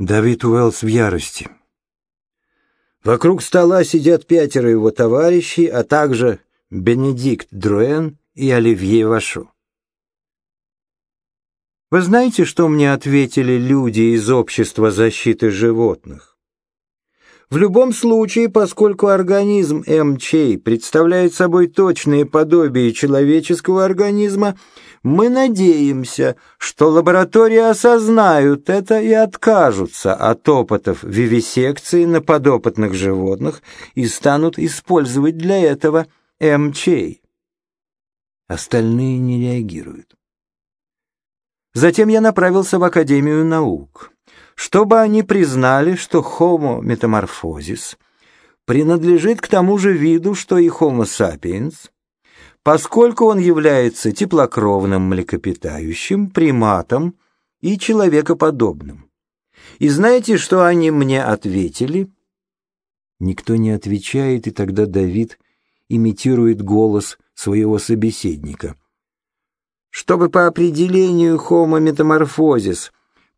Давид Уэллс в ярости. Вокруг стола сидят пятеро его товарищей, а также Бенедикт Друэн и Оливье Вашо. Вы знаете, что мне ответили люди из общества защиты животных? В любом случае, поскольку организм МЧ представляет собой точное подобие человеческого организма, мы надеемся, что лаборатории осознают это и откажутся от опытов вивисекции на подопытных животных и станут использовать для этого МЧ. Остальные не реагируют. Затем я направился в Академию наук, чтобы они признали, что Homo metamorphosis принадлежит к тому же виду, что и Homo sapiens, поскольку он является теплокровным млекопитающим, приматом и человекоподобным. И знаете, что они мне ответили? Никто не отвечает, и тогда Давид имитирует голос своего собеседника. Чтобы по определению Homo metamorphosis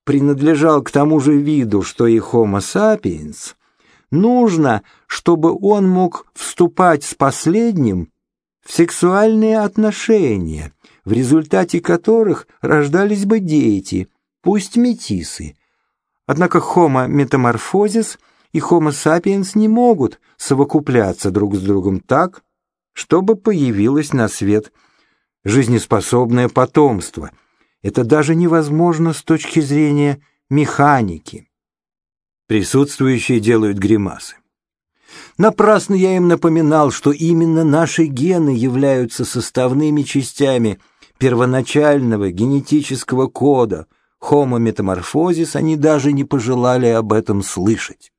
принадлежал к тому же виду, что и Homo sapiens, нужно, чтобы он мог вступать с последним в сексуальные отношения, в результате которых рождались бы дети, пусть метисы. Однако Homo metamorphosis и Homo sapiens не могут совокупляться друг с другом так, чтобы появилось на свет жизнеспособное потомство. Это даже невозможно с точки зрения механики. Присутствующие делают гримасы. Напрасно я им напоминал, что именно наши гены являются составными частями первоначального генетического кода metamorphosis, они даже не пожелали об этом слышать.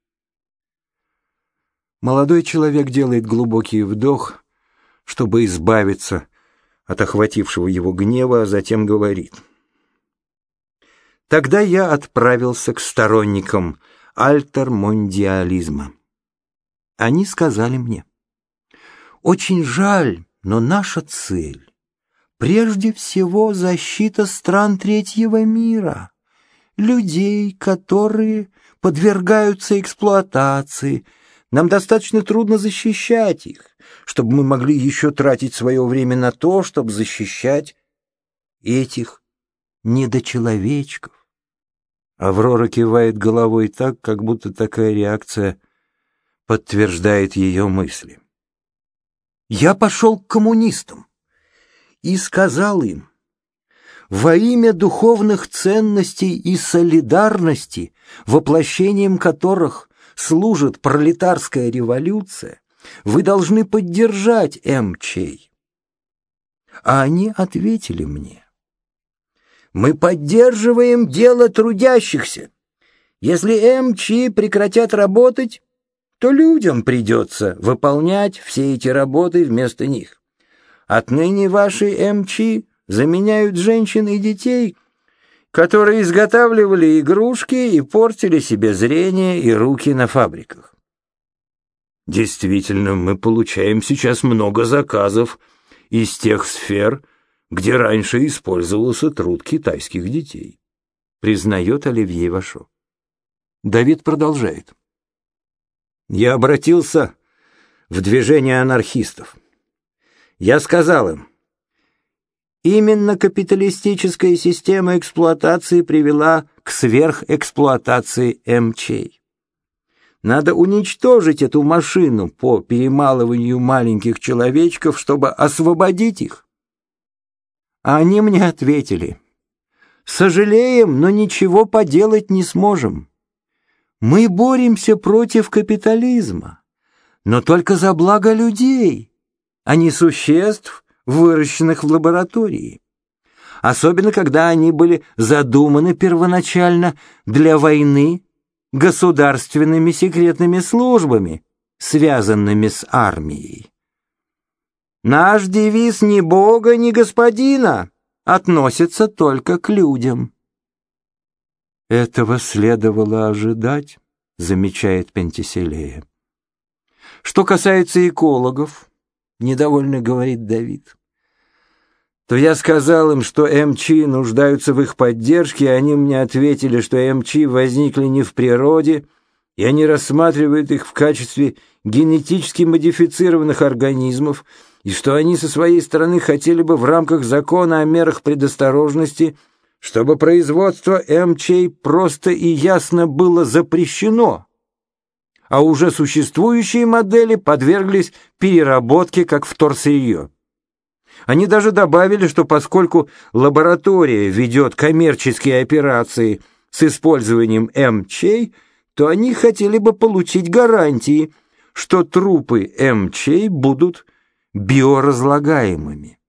Молодой человек делает глубокий вдох, чтобы избавиться от охватившего его гнева, а затем говорит. Тогда я отправился к сторонникам альтермондиализма. Они сказали мне, «Очень жаль, но наша цель прежде всего защита стран третьего мира, людей, которые подвергаются эксплуатации. Нам достаточно трудно защищать их, чтобы мы могли еще тратить свое время на то, чтобы защищать этих недочеловечков. Аврора кивает головой так, как будто такая реакция подтверждает ее мысли. Я пошел к коммунистам и сказал им, во имя духовных ценностей и солидарности, воплощением которых служит пролетарская революция, вы должны поддержать МЧ. А они ответили мне, мы поддерживаем дело трудящихся. Если МЧ прекратят работать, то людям придется выполнять все эти работы вместо них. Отныне ваши МЧ заменяют женщин и детей, которые изготавливали игрушки и портили себе зрение и руки на фабриках. Действительно, мы получаем сейчас много заказов из тех сфер, где раньше использовался труд китайских детей, признает Оливье Вашо. Давид продолжает. Я обратился в движение анархистов. Я сказал им, именно капиталистическая система эксплуатации привела к сверхэксплуатации МЧ. Надо уничтожить эту машину по перемалыванию маленьких человечков, чтобы освободить их. А они мне ответили, сожалеем, но ничего поделать не сможем. Мы боремся против капитализма, но только за благо людей, а не существ, выращенных в лаборатории. Особенно, когда они были задуманы первоначально для войны государственными секретными службами, связанными с армией. Наш девиз ни бога, ни господина относится только к людям. Этого следовало ожидать, замечает Пентиселея. Что касается экологов, недовольно говорит Давид, то я сказал им, что МЧ нуждаются в их поддержке, и они мне ответили, что МЧ возникли не в природе, и они рассматривают их в качестве генетически модифицированных организмов, и что они со своей стороны хотели бы в рамках закона о мерах предосторожности, чтобы производство МЧ просто и ясно было запрещено, а уже существующие модели подверглись переработке как вторсырье. Они даже добавили, что поскольку лаборатория ведет коммерческие операции с использованием МЧ, то они хотели бы получить гарантии, что трупы МЧ будут биоразлагаемыми.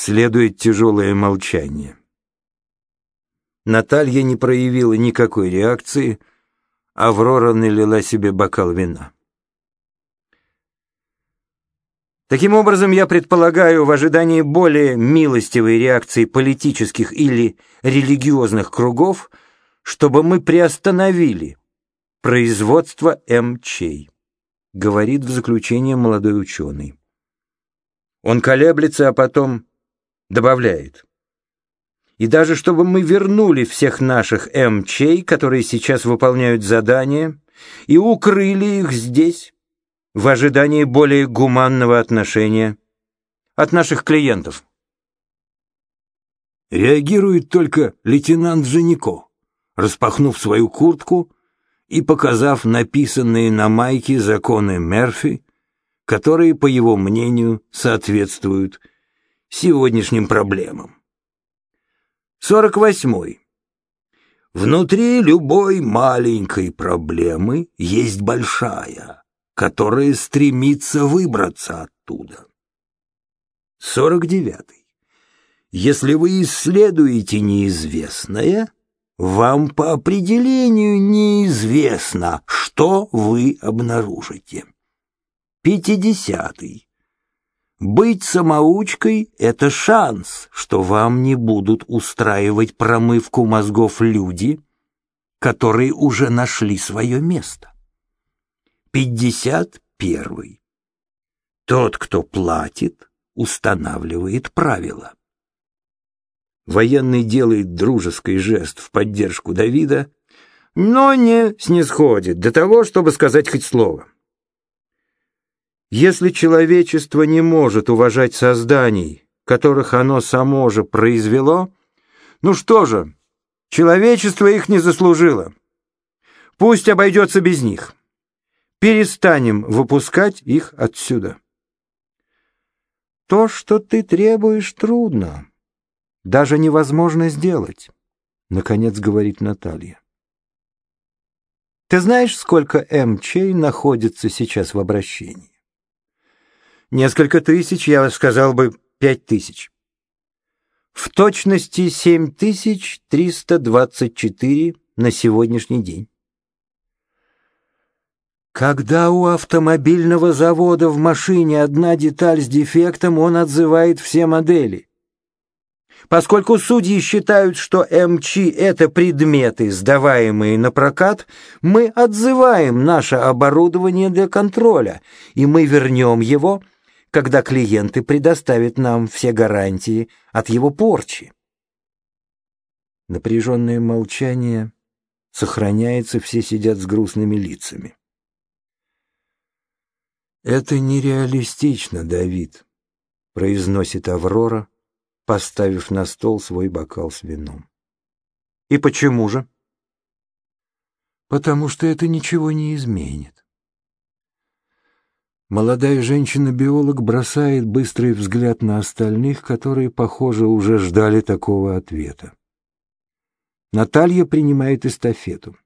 Следует тяжелое молчание. Наталья не проявила никакой реакции, Аврора налила себе бокал вина. Таким образом, я предполагаю, в ожидании более милостивой реакции политических или религиозных кругов, чтобы мы приостановили производство МЧ, говорит в заключение молодой ученый. Он колеблется, а потом добавляет. И даже чтобы мы вернули всех наших МЧ, которые сейчас выполняют задания, и укрыли их здесь, в ожидании более гуманного отношения от наших клиентов. Реагирует только лейтенант Женико, распахнув свою куртку и показав написанные на майке законы Мерфи, которые, по его мнению, соответствуют сегодняшним проблемам. 48. Внутри любой маленькой проблемы есть большая, которая стремится выбраться оттуда. 49. Если вы исследуете неизвестное, вам по определению неизвестно, что вы обнаружите. 50. Быть самоучкой — это шанс, что вам не будут устраивать промывку мозгов люди, которые уже нашли свое место. Пятьдесят первый. Тот, кто платит, устанавливает правила. Военный делает дружеский жест в поддержку Давида, но не снисходит до того, чтобы сказать хоть слово. Если человечество не может уважать созданий, которых оно само же произвело, ну что же, человечество их не заслужило. Пусть обойдется без них перестанем выпускать их отсюда. То, что ты требуешь, трудно. Даже невозможно сделать, — наконец говорит Наталья. Ты знаешь, сколько МЧ находится сейчас в обращении? Несколько тысяч, я сказал бы, пять тысяч. В точности семь тысяч триста двадцать четыре на сегодняшний день. Когда у автомобильного завода в машине одна деталь с дефектом, он отзывает все модели. Поскольку судьи считают, что МЧ — это предметы, сдаваемые на прокат, мы отзываем наше оборудование для контроля, и мы вернем его, когда клиенты предоставят нам все гарантии от его порчи. Напряженное молчание сохраняется, все сидят с грустными лицами. «Это нереалистично, Давид», — произносит Аврора, поставив на стол свой бокал с вином. «И почему же?» «Потому что это ничего не изменит». Молодая женщина-биолог бросает быстрый взгляд на остальных, которые, похоже, уже ждали такого ответа. Наталья принимает эстафету.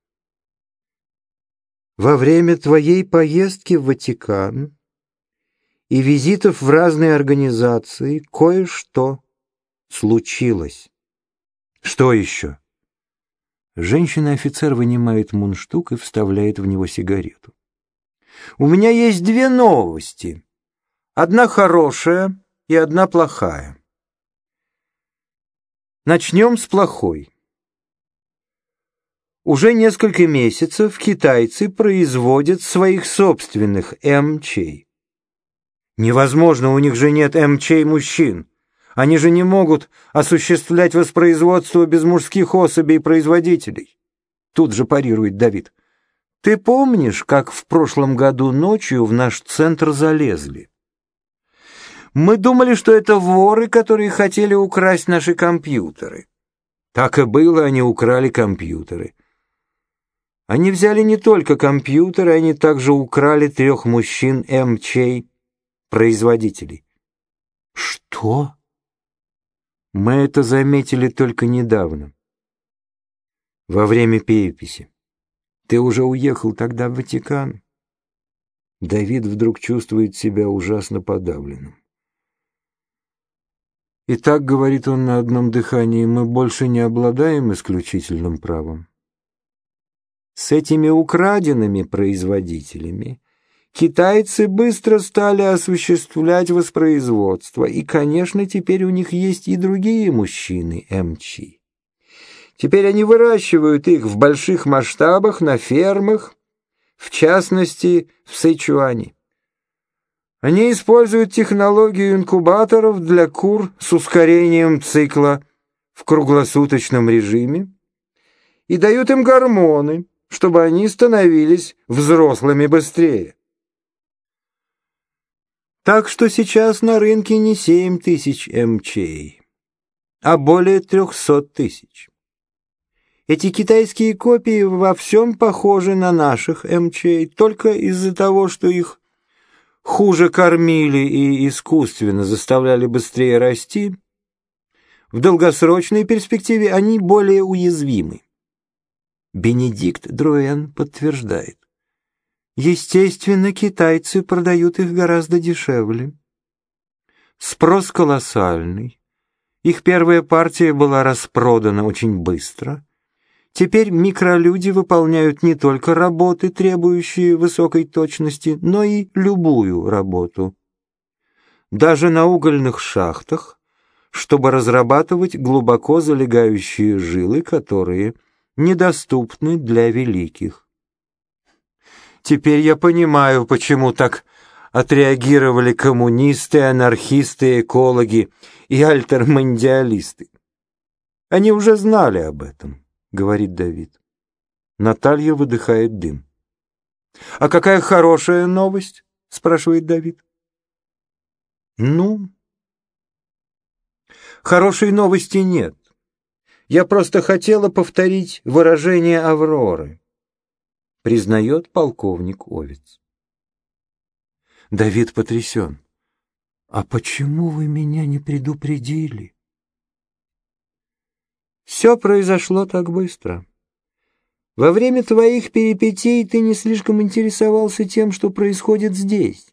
Во время твоей поездки в Ватикан и визитов в разные организации кое-что случилось. Что еще? Женщина-офицер вынимает мундштук и вставляет в него сигарету. У меня есть две новости. Одна хорошая и одна плохая. Начнем с плохой. Уже несколько месяцев китайцы производят своих собственных МЧ. Невозможно, у них же нет МЧ мужчин. Они же не могут осуществлять воспроизводство без мужских особей производителей. Тут же парирует Давид. Ты помнишь, как в прошлом году ночью в наш центр залезли? Мы думали, что это воры, которые хотели украсть наши компьютеры. Так и было, они украли компьютеры. Они взяли не только компьютеры, они также украли трех мужчин МЧ, производителей. Что? Мы это заметили только недавно, во время переписи. Ты уже уехал тогда в Ватикан? Давид вдруг чувствует себя ужасно подавленным. И так, говорит он на одном дыхании, мы больше не обладаем исключительным правом. С этими украденными производителями китайцы быстро стали осуществлять воспроизводство, и, конечно, теперь у них есть и другие мужчины МЧ. Теперь они выращивают их в больших масштабах на фермах, в частности, в Сэчуане. Они используют технологию инкубаторов для кур с ускорением цикла в круглосуточном режиме и дают им гормоны, чтобы они становились взрослыми быстрее. Так что сейчас на рынке не 7 тысяч МЧ, а более 300 тысяч. Эти китайские копии во всем похожи на наших МЧ, только из-за того, что их хуже кормили и искусственно заставляли быстрее расти, в долгосрочной перспективе они более уязвимы. Бенедикт Друэн подтверждает. Естественно, китайцы продают их гораздо дешевле. Спрос колоссальный. Их первая партия была распродана очень быстро. Теперь микролюди выполняют не только работы, требующие высокой точности, но и любую работу. Даже на угольных шахтах, чтобы разрабатывать глубоко залегающие жилы, которые недоступны для великих. Теперь я понимаю, почему так отреагировали коммунисты, анархисты, экологи и альтермондиалисты. Они уже знали об этом. — говорит Давид. Наталья выдыхает дым. «А какая хорошая новость?» — спрашивает Давид. «Ну, хорошей новости нет. Я просто хотела повторить выражение Авроры», — признает полковник Овец. Давид потрясен. «А почему вы меня не предупредили?» Все произошло так быстро. Во время твоих перипетий ты не слишком интересовался тем, что происходит здесь.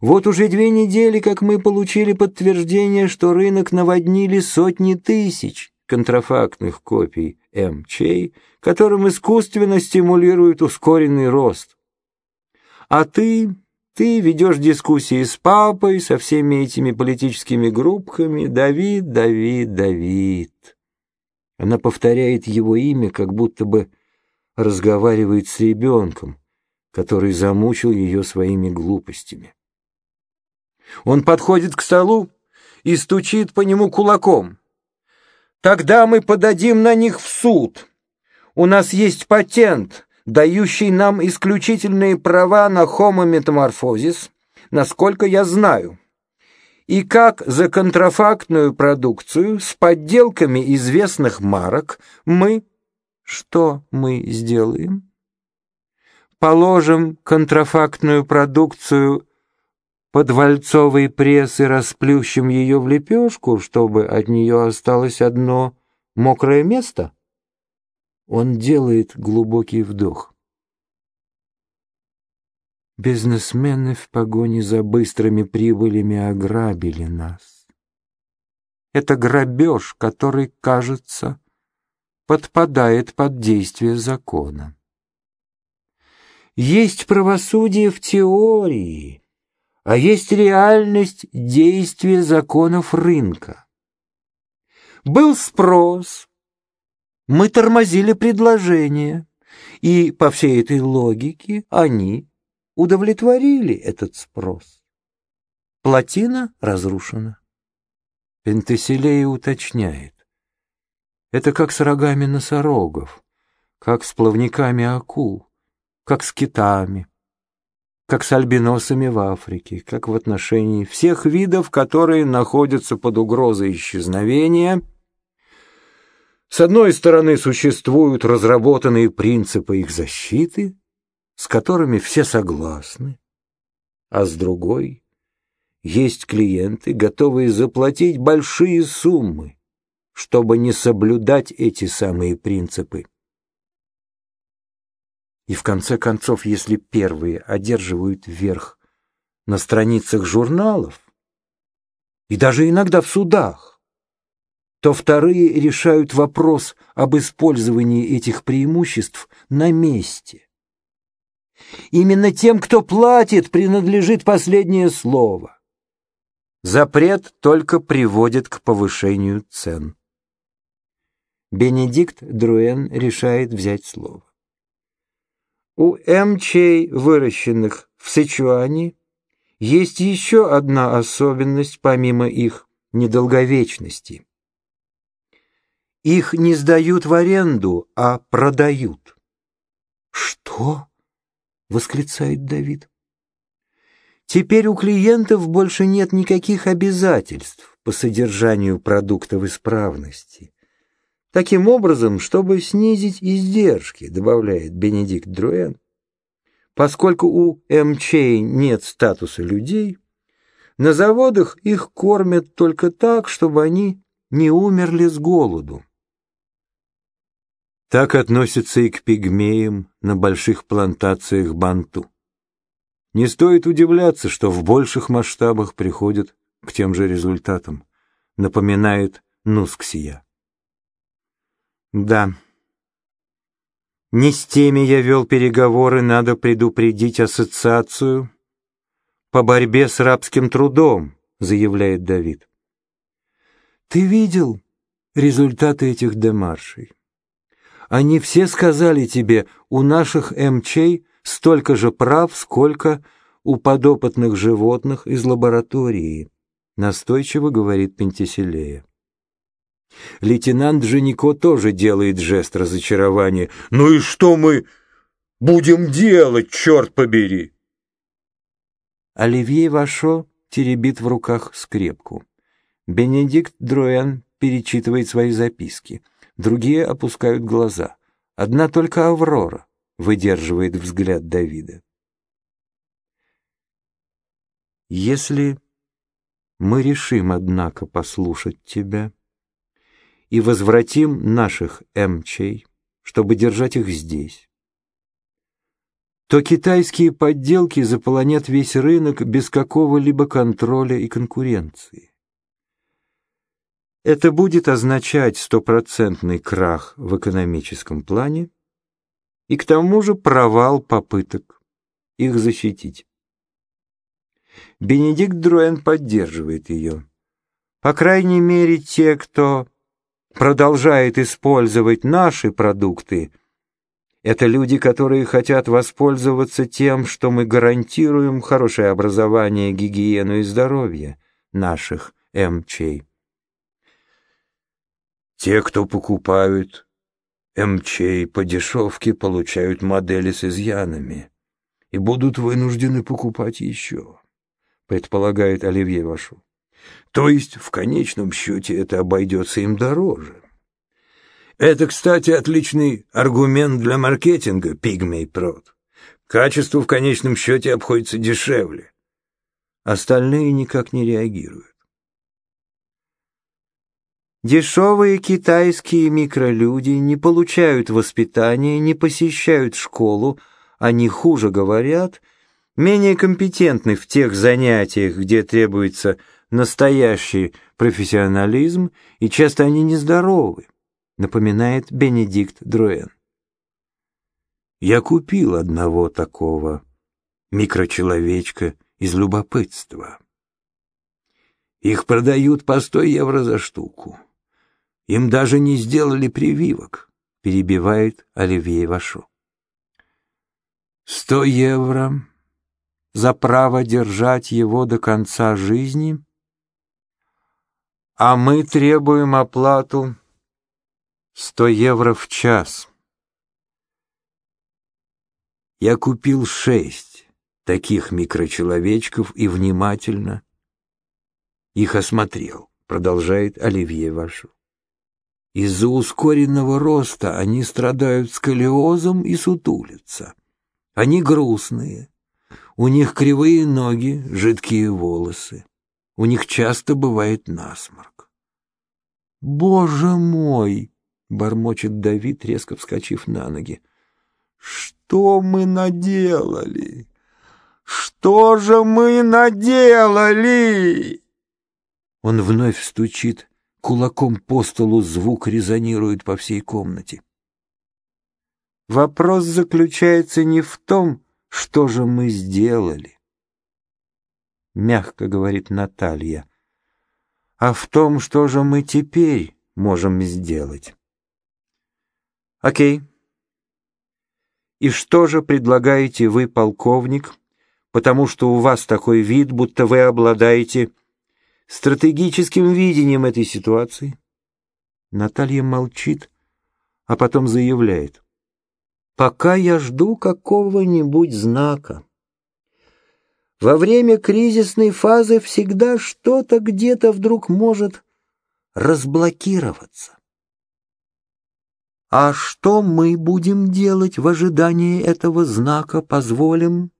Вот уже две недели, как мы получили подтверждение, что рынок наводнили сотни тысяч контрафактных копий МЧ, которым искусственно стимулируют ускоренный рост. А ты, ты ведешь дискуссии с папой, со всеми этими политическими группками. Давид, Давид, Давид. Она повторяет его имя, как будто бы разговаривает с ребенком, который замучил ее своими глупостями. Он подходит к столу и стучит по нему кулаком. «Тогда мы подадим на них в суд. У нас есть патент, дающий нам исключительные права на хомометаморфозис, насколько я знаю и как за контрафактную продукцию с подделками известных марок мы... Что мы сделаем? Положим контрафактную продукцию под вальцовый пресс и расплющим ее в лепешку, чтобы от нее осталось одно мокрое место? Он делает глубокий вдох. Бизнесмены в погоне за быстрыми прибылями ограбили нас. Это грабеж, который, кажется, подпадает под действие закона. Есть правосудие в теории, а есть реальность действия законов рынка. Был спрос, мы тормозили предложение, и по всей этой логике они удовлетворили этот спрос. Плотина разрушена. Пентеселея уточняет. Это как с рогами носорогов, как с плавниками акул, как с китами, как с альбиносами в Африке, как в отношении всех видов, которые находятся под угрозой исчезновения. С одной стороны, существуют разработанные принципы их защиты, с которыми все согласны, а с другой есть клиенты, готовые заплатить большие суммы, чтобы не соблюдать эти самые принципы. И в конце концов, если первые одерживают верх на страницах журналов и даже иногда в судах, то вторые решают вопрос об использовании этих преимуществ на месте. Именно тем, кто платит, принадлежит последнее слово. Запрет только приводит к повышению цен. Бенедикт Друэн решает взять слово. У МЧ, выращенных в Сычуане, есть еще одна особенность помимо их недолговечности. Их не сдают в аренду, а продают. «Что?» — восклицает Давид. «Теперь у клиентов больше нет никаких обязательств по содержанию продуктов исправности. Таким образом, чтобы снизить издержки, добавляет Бенедикт Друэн, поскольку у МЧ нет статуса людей, на заводах их кормят только так, чтобы они не умерли с голоду. Так относятся и к пигмеям на больших плантациях банту. Не стоит удивляться, что в больших масштабах приходят к тем же результатам, напоминает Нусксия. Да. Не с теми я вел переговоры, надо предупредить ассоциацию по борьбе с рабским трудом, заявляет Давид. Ты видел результаты этих демаршей? Они все сказали тебе, у наших МЧ столько же прав, сколько у подопытных животных из лаборатории, настойчиво говорит Пентиселея. Лейтенант Женико тоже делает жест разочарования. «Ну и что мы будем делать, черт побери?» Оливье Вашо теребит в руках скрепку. Бенедикт Дроян перечитывает свои записки. Другие опускают глаза. Одна только Аврора выдерживает взгляд Давида. «Если мы решим, однако, послушать тебя...» и возвратим наших МЧей, чтобы держать их здесь, то китайские подделки заполонят весь рынок без какого-либо контроля и конкуренции. Это будет означать стопроцентный крах в экономическом плане и к тому же провал попыток их защитить. Бенедикт Друэн поддерживает ее. По крайней мере, те, кто продолжает использовать наши продукты, это люди, которые хотят воспользоваться тем, что мы гарантируем хорошее образование, гигиену и здоровье наших МЧ. Те, кто покупают МЧ по дешевке, получают модели с изъянами и будут вынуждены покупать еще, предполагает Оливье Вашу. То есть, в конечном счете, это обойдется им дороже. Это, кстати, отличный аргумент для маркетинга, пигмей прод. Качество в конечном счете обходится дешевле. Остальные никак не реагируют. Дешевые китайские микролюди не получают воспитания, не посещают школу, они хуже говорят, менее компетентны в тех занятиях, где требуется настоящий профессионализм, и часто они нездоровы, напоминает Бенедикт Друэн. Я купил одного такого микрочеловечка из любопытства. Их продают по сто евро за штуку. Им даже не сделали прививок, перебивает Оливье Вашо. Сто евро за право держать его до конца жизни? А мы требуем оплату 100 евро в час. Я купил шесть таких микрочеловечков и внимательно их осмотрел, продолжает Оливье Вашу. Из-за ускоренного роста они страдают сколиозом и сутулятся. Они грустные. У них кривые ноги, жидкие волосы. У них часто бывает насморк. «Боже мой!» — бормочет Давид, резко вскочив на ноги. «Что мы наделали? Что же мы наделали?» Он вновь стучит кулаком по столу, звук резонирует по всей комнате. Вопрос заключается не в том, что же мы сделали, мягко говорит Наталья, а в том, что же мы теперь можем сделать. Окей. И что же предлагаете вы, полковник, потому что у вас такой вид, будто вы обладаете стратегическим видением этой ситуации? Наталья молчит, а потом заявляет. Пока я жду какого-нибудь знака. Во время кризисной фазы всегда что-то где-то вдруг может разблокироваться. А что мы будем делать в ожидании этого знака, позволим,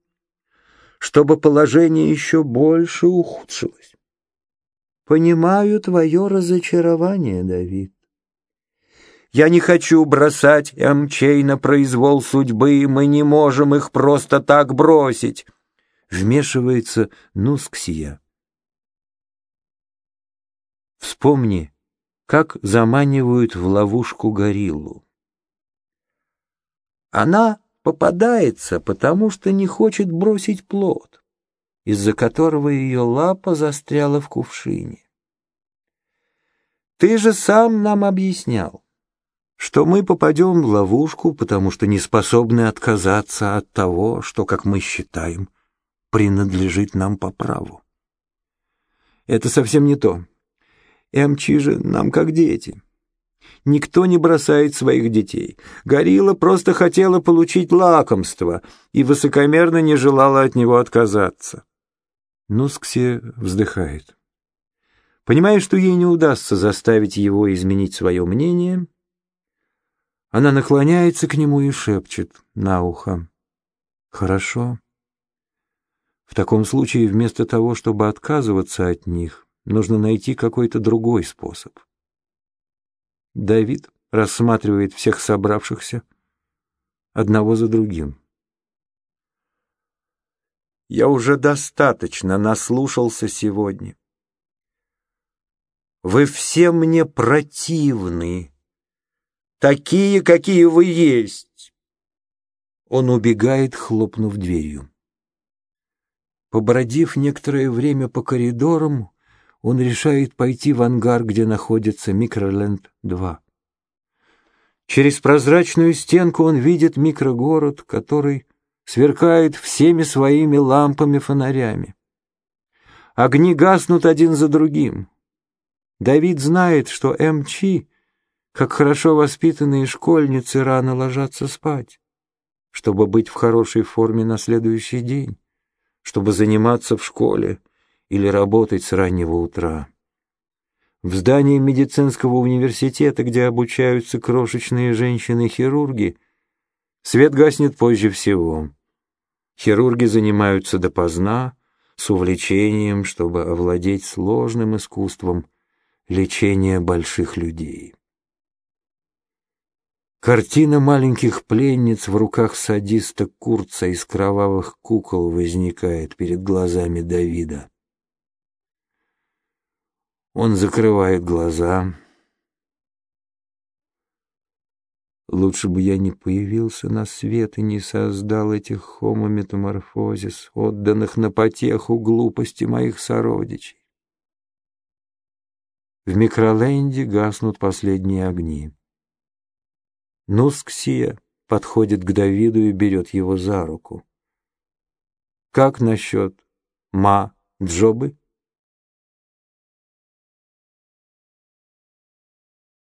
чтобы положение еще больше ухудшилось? Понимаю твое разочарование, Давид. Я не хочу бросать Эмчей на произвол судьбы, мы не можем их просто так бросить. Вмешивается Нусксия. Вспомни, как заманивают в ловушку гориллу. Она попадается, потому что не хочет бросить плод из-за которого ее лапа застряла в кувшине. Ты же сам нам объяснял, что мы попадем в ловушку, потому что не способны отказаться от того, что, как мы считаем, принадлежит нам по праву. Это совсем не то. Эмчи же нам как дети. Никто не бросает своих детей. Горилла просто хотела получить лакомство и высокомерно не желала от него отказаться. Нусксе вздыхает. Понимая, что ей не удастся заставить его изменить свое мнение, она наклоняется к нему и шепчет на ухо. «Хорошо. В таком случае вместо того, чтобы отказываться от них, нужно найти какой-то другой способ». Давид рассматривает всех собравшихся одного за другим. Я уже достаточно наслушался сегодня. Вы все мне противны, такие, какие вы есть. Он убегает, хлопнув дверью. Побродив некоторое время по коридорам, он решает пойти в ангар, где находится Микроленд-2. Через прозрачную стенку он видит микрогород, который сверкает всеми своими лампами-фонарями. Огни гаснут один за другим. Давид знает, что МЧ, как хорошо воспитанные школьницы, рано ложатся спать, чтобы быть в хорошей форме на следующий день, чтобы заниматься в школе или работать с раннего утра. В здании медицинского университета, где обучаются крошечные женщины-хирурги, свет гаснет позже всего. Хирурги занимаются допоздна, с увлечением, чтобы овладеть сложным искусством лечения больших людей. Картина маленьких пленниц в руках садиста Курца из кровавых кукол возникает перед глазами Давида. Он закрывает глаза, Лучше бы я не появился на свет и не создал этих хомометаморфозис, отданных на потеху глупости моих сородичей. В микроленде гаснут последние огни. Нусксия подходит к Давиду и берет его за руку. Как насчет Ма Джобы?